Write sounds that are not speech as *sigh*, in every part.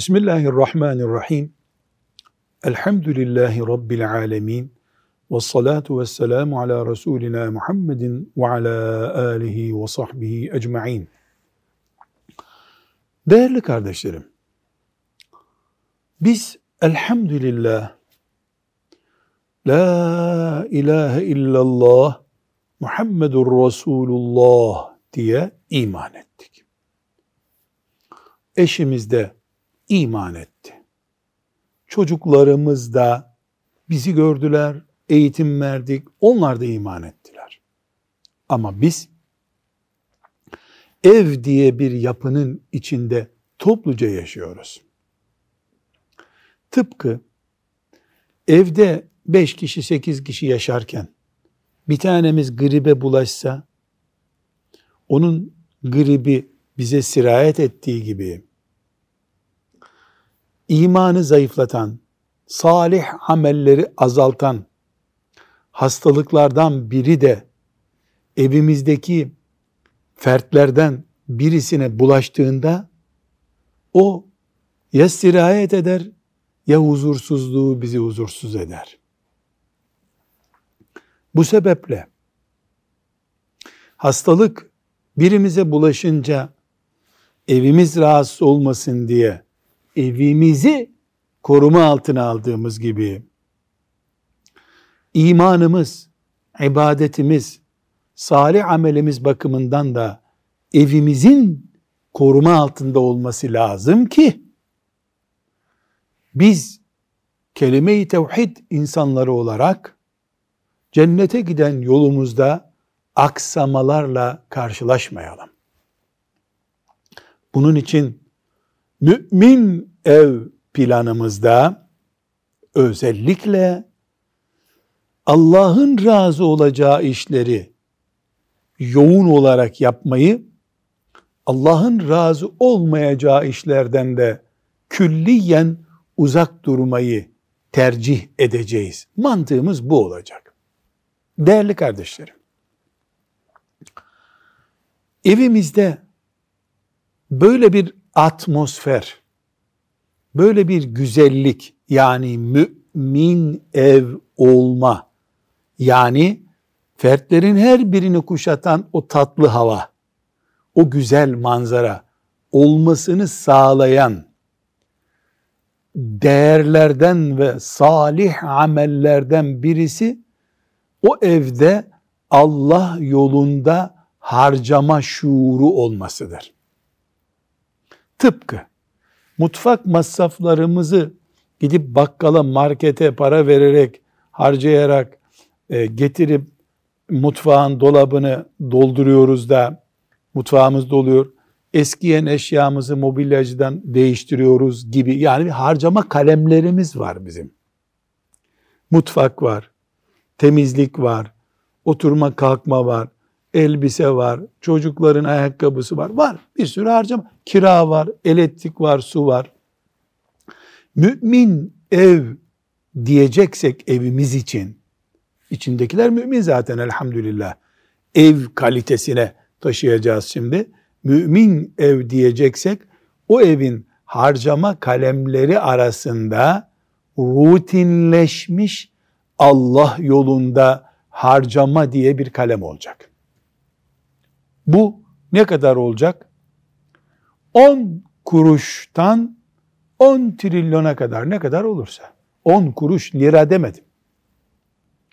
Bismillahirrahmanirrahim. Elhamdülillahi Rabbil alemin. Ve salatu ve selamu ala Resulina Muhammedin ve ala alihi ve sahbihi ecma'in. Değerli kardeşlerim, biz elhamdülillah La ilahe illallah Muhammedur Resulullah diye iman ettik. Eşimiz de iman etti. Çocuklarımız da bizi gördüler, eğitim verdik, onlar da iman ettiler. Ama biz ev diye bir yapının içinde topluca yaşıyoruz. Tıpkı evde beş kişi, sekiz kişi yaşarken bir tanemiz gribe bulaşsa, onun gribi bize sirayet ettiği gibi imanı zayıflatan, salih amelleri azaltan hastalıklardan biri de evimizdeki fertlerden birisine bulaştığında o ya sirayet eder ya huzursuzluğu bizi huzursuz eder. Bu sebeple hastalık birimize bulaşınca evimiz rahatsız olmasın diye evimizi koruma altına aldığımız gibi imanımız, ibadetimiz, salih amelimiz bakımından da evimizin koruma altında olması lazım ki biz kelime-i tevhid insanları olarak cennete giden yolumuzda aksamalarla karşılaşmayalım. Bunun için mümin ev planımızda özellikle Allah'ın razı olacağı işleri yoğun olarak yapmayı, Allah'ın razı olmayacağı işlerden de külliyen uzak durmayı tercih edeceğiz. Mantığımız bu olacak. Değerli kardeşlerim, evimizde böyle bir atmosfer, böyle bir güzellik yani mümin ev olma yani fertlerin her birini kuşatan o tatlı hava, o güzel manzara olmasını sağlayan değerlerden ve salih amellerden birisi o evde Allah yolunda harcama şuuru olmasıdır. Tıpkı mutfak masraflarımızı gidip bakkala, markete para vererek, harcayarak e, getirip mutfağın dolabını dolduruyoruz da mutfağımız doluyor. Eskiyen eşyamızı mobilyacıdan değiştiriyoruz gibi. Yani bir harcama kalemlerimiz var bizim. Mutfak var, temizlik var, oturma kalkma var, elbise var, çocukların ayakkabısı var. Var bir sürü harcama. Kira var, elektrik var, su var. Mümin ev diyeceksek evimiz için, içindekiler mümin zaten elhamdülillah. Ev kalitesine taşıyacağız şimdi. Mümin ev diyeceksek o evin harcama kalemleri arasında rutinleşmiş Allah yolunda harcama diye bir kalem olacak. Bu ne kadar olacak? 10 kuruştan 10 trilyona kadar ne kadar olursa. 10 kuruş lira demedim.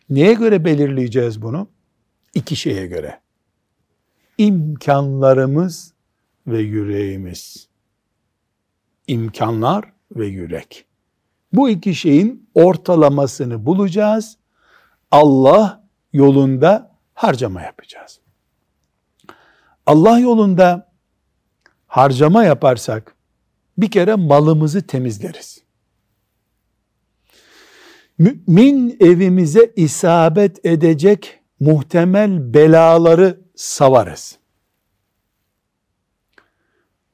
Neye göre belirleyeceğiz bunu? İki şeye göre. İmkanlarımız ve yüreğimiz. İmkanlar ve yürek. Bu iki şeyin ortalamasını bulacağız. Allah yolunda harcama yapacağız. Allah yolunda harcama yaparsak bir kere malımızı temizleriz. Mümin evimize isabet edecek muhtemel belaları savarız.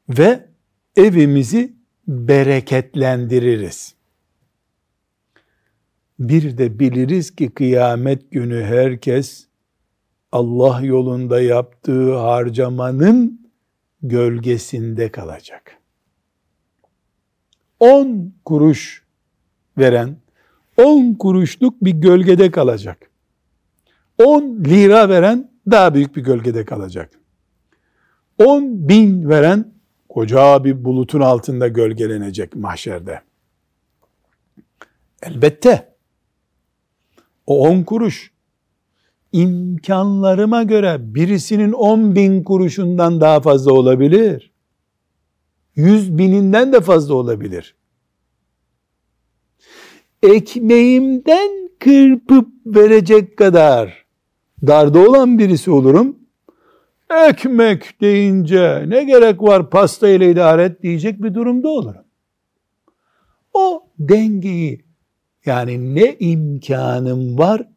Ve evimizi bereketlendiririz. Bir de biliriz ki kıyamet günü herkes Allah yolunda yaptığı harcamanın gölgesinde kalacak. 10 kuruş veren 10 kuruşluk bir gölgede kalacak. 10 lira veren daha büyük bir gölgede kalacak. 10 bin veren koca bir bulutun altında gölgelenecek mahşerde. Elbette o 10 kuruş imkanlarıma göre birisinin 10 bin kuruşundan daha fazla olabilir. 100 bininden de fazla olabilir. Ekmeğimden kırpıp verecek kadar darda olan birisi olurum. Ekmek deyince ne gerek var pasta ile idare et diyecek bir durumda olurum. O dengeyi yani ne imkanım var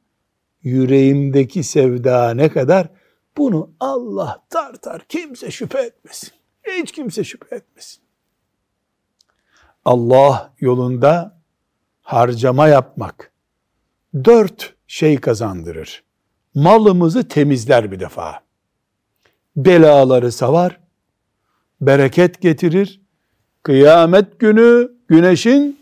yüreğimdeki sevda ne kadar bunu Allah tartar kimse şüphe etmesin. Hiç kimse şüphe etmesin. Allah yolunda harcama yapmak dört şey kazandırır. Malımızı temizler bir defa. Belaları savar, bereket getirir. Kıyamet günü güneşin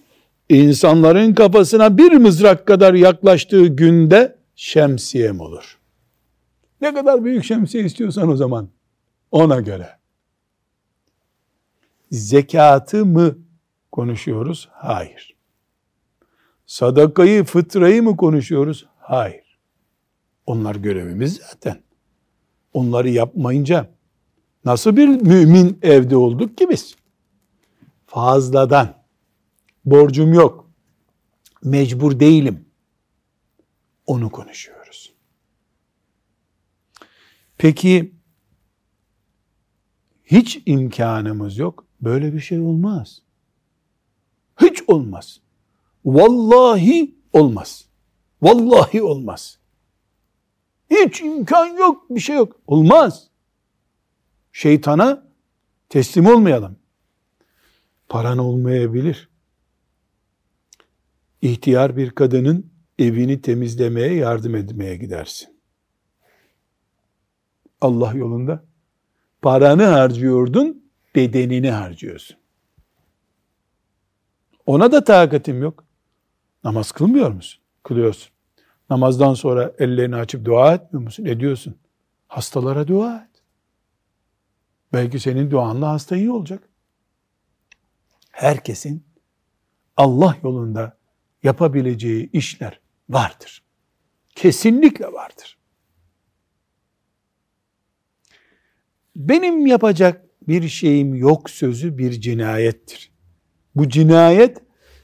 insanların kafasına bir mızrak kadar yaklaştığı günde şemsiyem olur. Ne kadar büyük şemsiye istiyorsan o zaman ona göre. Zekatı mı konuşuyoruz? Hayır. Sadakayı, fıtrayı mı konuşuyoruz? Hayır. Onlar görevimiz zaten. Onları yapmayınca nasıl bir mümin evde olduk ki biz? Fazladan. Borcum yok. Mecbur değilim. Onu konuşuyoruz. Peki hiç imkanımız yok. Böyle bir şey olmaz. Hiç olmaz. Vallahi olmaz. Vallahi olmaz. Hiç imkan yok, bir şey yok. Olmaz. Şeytana teslim olmayalım. Paran olmayabilir. İhtiyar bir kadının evini temizlemeye yardım etmeye gidersin. Allah yolunda paranı harcıyordun, bedenini harcıyorsun. Ona da takatim yok. Namaz kılmıyor musun? Kılıyorsun. Namazdan sonra ellerini açıp dua etmiyor musun? Ediyorsun. Hastalara dua et. Belki senin duanla hasta iyi olacak. Herkesin Allah yolunda yapabileceği işler vardır. Kesinlikle vardır. Benim yapacak bir şeyim yok sözü bir cinayettir. Bu cinayet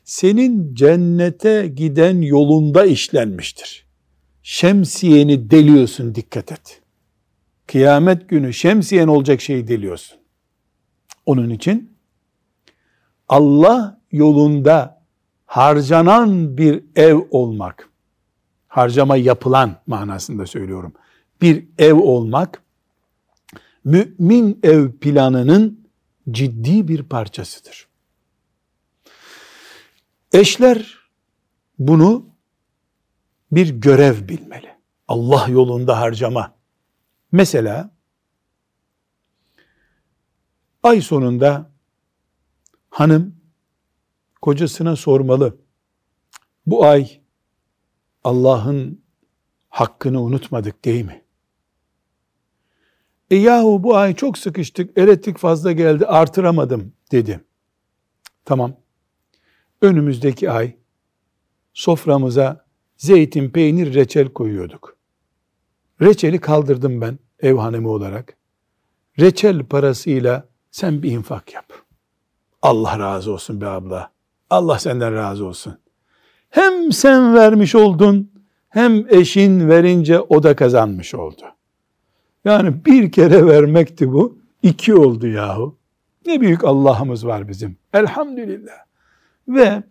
senin cennete giden yolunda işlenmiştir. Şemsiyeni deliyorsun dikkat et. Kıyamet günü şemsiyen olacak şeyi deliyorsun. Onun için Allah yolunda harcanan bir ev olmak, harcama yapılan manasında söylüyorum. Bir ev olmak, mümin ev planının ciddi bir parçasıdır. Eşler bunu bir görev bilmeli. Allah yolunda harcama. Mesela ay sonunda hanım kocasına sormalı. Bu ay Allah'ın hakkını unutmadık değil mi? E yahu bu ay çok sıkıştık, elektrik fazla geldi, artıramadım dedi. Tamam. Önümüzdeki ay soframıza zeytin, peynir, reçel koyuyorduk. Reçeli kaldırdım ben ev hanımı olarak. Reçel parasıyla sen bir infak yap. Allah razı olsun be abla. Allah senden razı olsun. Hem sen vermiş oldun, hem eşin verince o da kazanmış oldu. Yani bir kere vermekti bu, iki oldu yahu. Ne büyük Allah'ımız var bizim. Elhamdülillah. Ve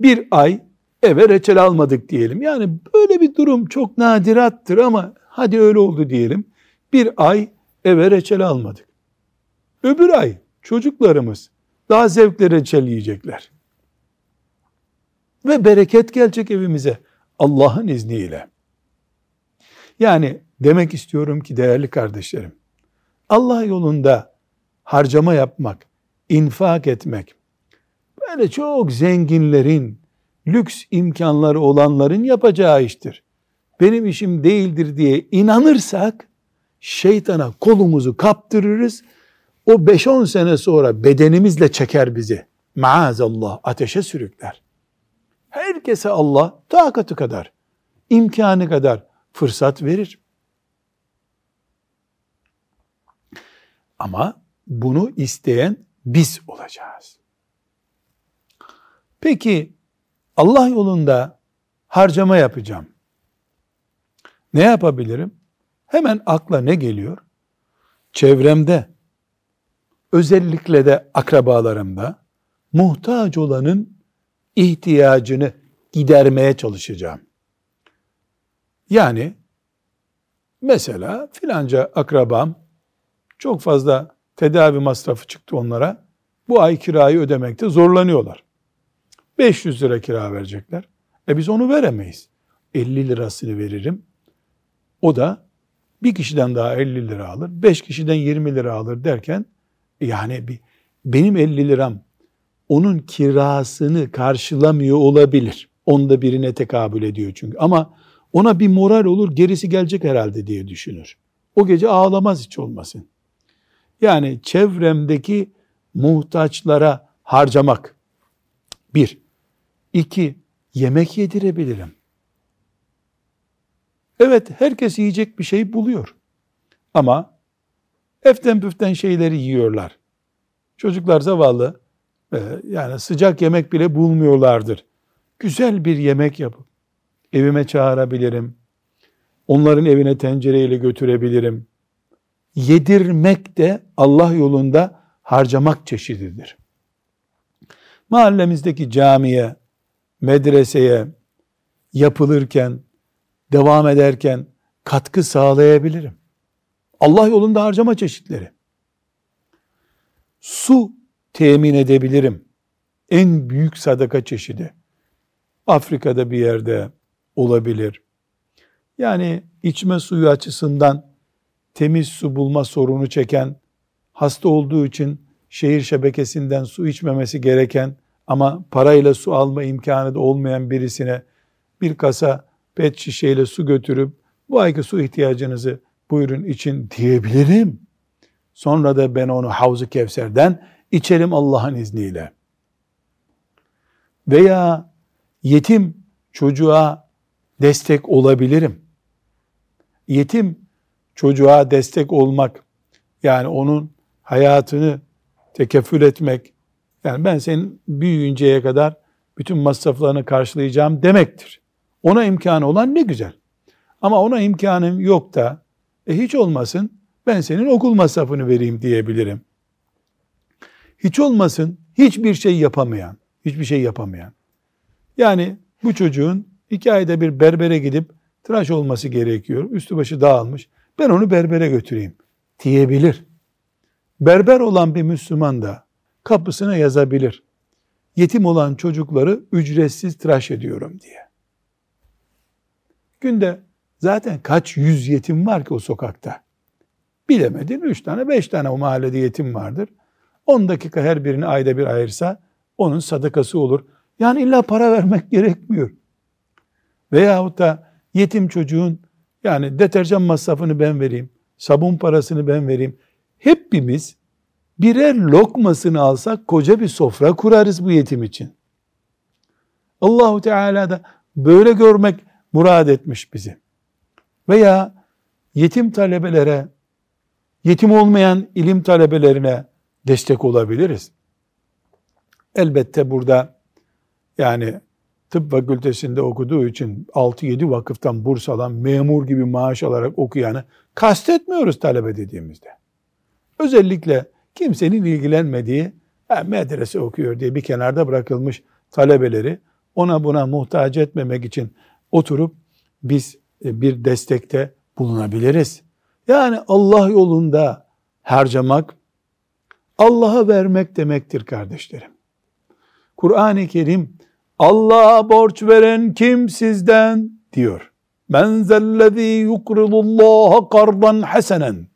bir ay eve reçel almadık diyelim. Yani böyle bir durum çok nadirattır ama hadi öyle oldu diyelim. Bir ay eve reçel almadık. Öbür ay çocuklarımız daha zevkle reçel yiyecekler. Ve bereket gelecek evimize Allah'ın izniyle. Yani demek istiyorum ki değerli kardeşlerim, Allah yolunda harcama yapmak, infak etmek, böyle çok zenginlerin, lüks imkanları olanların yapacağı iştir. Benim işim değildir diye inanırsak şeytana kolumuzu kaptırırız. O 5-10 sene sonra bedenimizle çeker bizi. Maazallah ateşe sürükler. Herkese Allah takatı kadar, imkanı kadar fırsat verir. Ama bunu isteyen biz olacağız. Peki Allah yolunda harcama yapacağım. Ne yapabilirim? Hemen akla ne geliyor? Çevremde, özellikle de akrabalarımda muhtaç olanın ihtiyacını gidermeye çalışacağım. Yani mesela filanca akrabam çok fazla tedavi masrafı çıktı onlara. Bu ay kirayı ödemekte zorlanıyorlar. 500 lira kira verecekler. E biz onu veremeyiz. 50 lirasını veririm. O da bir kişiden daha 50 lira alır, 5 kişiden 20 lira alır derken yani bir, benim 50 liram onun kirasını karşılamıyor olabilir. Onda birine tekabül ediyor çünkü. Ama ona bir moral olur, gerisi gelecek herhalde diye düşünür. O gece ağlamaz hiç olmasın. Yani çevremdeki muhtaçlara harcamak. Bir. iki Yemek yedirebilirim. Evet, herkes yiyecek bir şey buluyor. Ama eften püften şeyleri yiyorlar. Çocuklar zavallı, yani sıcak yemek bile bulmuyorlardır. Güzel bir yemek yapıp evime çağırabilirim. Onların evine tencereyle götürebilirim. Yedirmek de Allah yolunda harcamak çeşididir. Mahallemizdeki camiye, medreseye yapılırken, devam ederken katkı sağlayabilirim. Allah yolunda harcama çeşitleri. Su temin edebilirim. En büyük sadaka çeşidi. Afrika'da bir yerde olabilir. Yani içme suyu açısından temiz su bulma sorunu çeken, hasta olduğu için şehir şebekesinden su içmemesi gereken ama parayla su alma imkanı da olmayan birisine bir kasa pet şişeyle su götürüp bu ayki su ihtiyacınızı buyurun için diyebilirim. Sonra da ben onu Havzu Kevser'den içerim Allah'ın izniyle. Veya yetim çocuğa destek olabilirim. Yetim çocuğa destek olmak, yani onun hayatını tekefül etmek, yani ben senin büyüyünceye kadar bütün masraflarını karşılayacağım demektir. Ona imkanı olan ne güzel. Ama ona imkanım yok da e hiç olmasın ben senin okul masrafını vereyim diyebilirim. Hiç olmasın hiçbir şey yapamayan, hiçbir şey yapamayan. Yani bu çocuğun iki ayda bir berbere gidip tıraş olması gerekiyor. Üstü başı dağılmış. Ben onu berbere götüreyim diyebilir. Berber olan bir Müslüman da kapısına yazabilir. Yetim olan çocukları ücretsiz tıraş ediyorum diye. Günde zaten kaç yüz yetim var ki o sokakta. Bilemedin üç tane beş tane o mahallede yetim vardır. On dakika her birini ayda bir ayırsa onun sadakası olur. Yani illa para vermek *laughs* gerekmiyor. Veyahut da yetim çocuğun yani deterjan masrafını ben vereyim, sabun parasını ben vereyim. Hepimiz birer lokmasını alsak koca bir sofra kurarız bu yetim için. Allahu Teala da böyle görmek murad etmiş bizi. Veya yetim talebelere, yetim olmayan ilim talebelerine destek olabiliriz. Elbette burada yani tıp fakültesinde okuduğu için 6-7 vakıftan burs alan, memur gibi maaş alarak okuyanı kastetmiyoruz talebe dediğimizde. Özellikle kimsenin ilgilenmediği, medrese okuyor diye bir kenarda bırakılmış talebeleri ona buna muhtaç etmemek için oturup biz e, bir destekte bulunabiliriz. Yani Allah yolunda harcamak, Allah'a vermek demektir kardeşlerim. Kur'an-ı Kerim Allah'a borç veren kim sizden diyor. Men zellezî yukridullâhe kardan hasenen.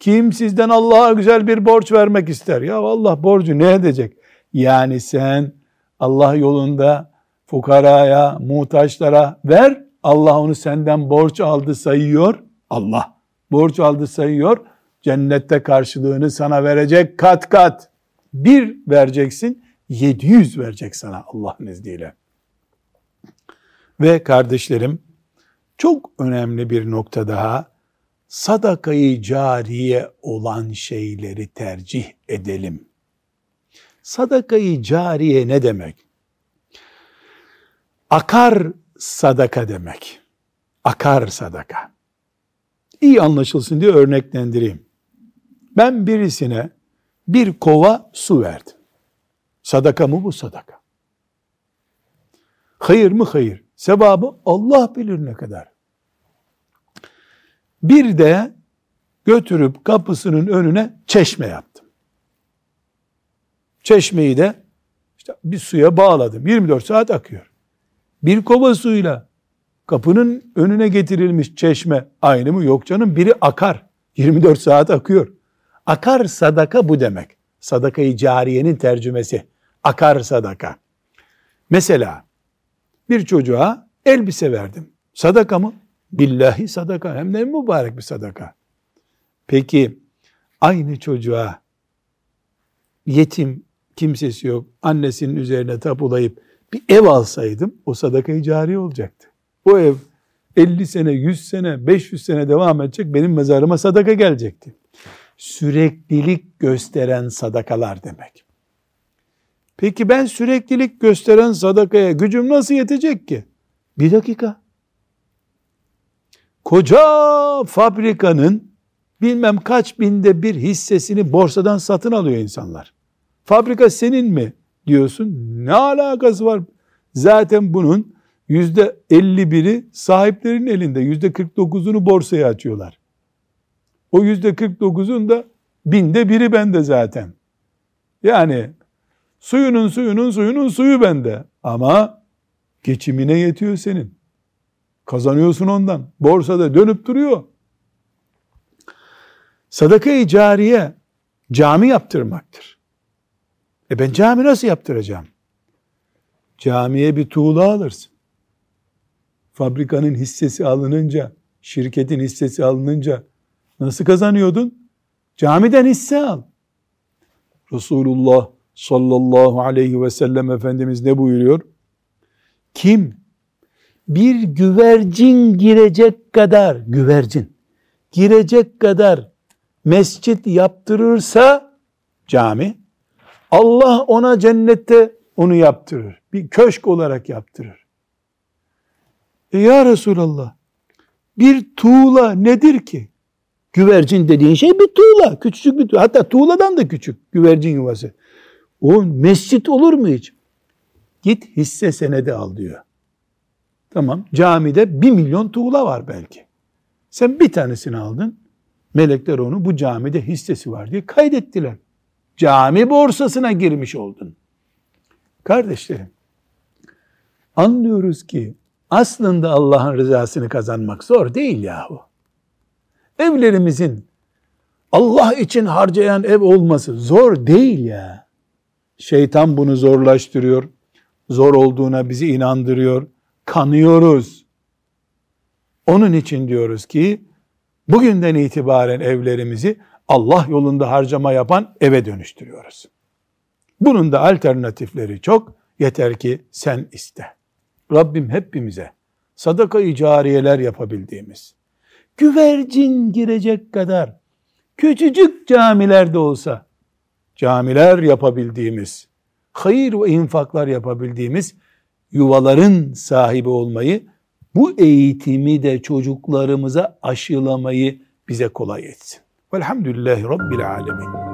Kim sizden Allah'a güzel bir borç vermek ister? Ya Allah borcu ne edecek? Yani sen Allah yolunda fukaraya, muhtaçlara ver. Allah onu senden borç aldı sayıyor. Allah borç aldı sayıyor. Cennette karşılığını sana verecek kat kat. Bir vereceksin, 700 verecek sana Allah'ın izniyle. Ve kardeşlerim, çok önemli bir nokta daha, sadakayı cariye olan şeyleri tercih edelim. Sadakayı cariye ne demek? Akar sadaka demek. Akar sadaka. İyi anlaşılsın diye örneklendireyim. Ben birisine bir kova su verdim. Sadaka mı bu sadaka? Hayır mı hayır? Sevabı Allah bilir ne kadar. Bir de götürüp kapısının önüne çeşme yaptım. Çeşmeyi de işte bir suya bağladım. 24 saat akıyor. Bir kova suyla kapının önüne getirilmiş çeşme aynı mı? Yok canım biri akar. 24 saat akıyor. Akar sadaka bu demek. Sadakayı cariyenin tercümesi. Akar sadaka. Mesela bir çocuğa elbise verdim. Sadaka mı? Billahi sadaka. Hem de mübarek bir sadaka. Peki aynı çocuğa yetim kimsesi yok annesinin üzerine tapulayıp bir ev alsaydım o sadakayı cari olacaktı. O ev 50 sene, 100 sene, 500 sene devam edecek benim mezarıma sadaka gelecekti. Süreklilik gösteren sadakalar demek. Peki ben süreklilik gösteren sadakaya gücüm nasıl yetecek ki? Bir dakika. Koca fabrikanın bilmem kaç binde bir hissesini borsadan satın alıyor insanlar. Fabrika senin mi diyorsun? Ne alakası var? Zaten bunun yüzde 51'i sahiplerin elinde. Yüzde 49'unu borsaya açıyorlar. O yüzde 49'un da binde biri bende zaten. Yani Suyunun suyunun suyunun suyu bende. Ama geçimine yetiyor senin. Kazanıyorsun ondan. Borsada dönüp duruyor. Sadaka-i cariye cami yaptırmaktır. E ben cami nasıl yaptıracağım? Camiye bir tuğla alırsın. Fabrikanın hissesi alınınca, şirketin hissesi alınınca nasıl kazanıyordun? Camiden hisse al. Resulullah sallallahu aleyhi ve sellem Efendimiz ne buyuruyor? Kim bir güvercin girecek kadar, güvercin girecek kadar mescit yaptırırsa cami, Allah ona cennette onu yaptırır. Bir köşk olarak yaptırır. E ya Resulallah, bir tuğla nedir ki? Güvercin dediğin şey bir tuğla, küçücük bir tuğla. Hatta tuğladan da küçük güvercin yuvası. O mescit olur mu hiç? Git hisse senedi al diyor. Tamam camide bir milyon tuğla var belki. Sen bir tanesini aldın. Melekler onu bu camide hissesi var diye kaydettiler. Cami borsasına girmiş oldun. Kardeşlerim, anlıyoruz ki aslında Allah'ın rızasını kazanmak zor değil yahu. Evlerimizin Allah için harcayan ev olması zor değil ya. Şeytan bunu zorlaştırıyor. Zor olduğuna bizi inandırıyor. Kanıyoruz. Onun için diyoruz ki bugünden itibaren evlerimizi Allah yolunda harcama yapan eve dönüştürüyoruz. Bunun da alternatifleri çok. Yeter ki sen iste. Rabbim hepimize sadaka-i cariyeler yapabildiğimiz, güvercin girecek kadar küçücük camilerde olsa camiler yapabildiğimiz, hayır ve infaklar yapabildiğimiz yuvaların sahibi olmayı, bu eğitimi de çocuklarımıza aşılamayı bize kolay etsin. Velhamdülillahi Rabbil Alemin.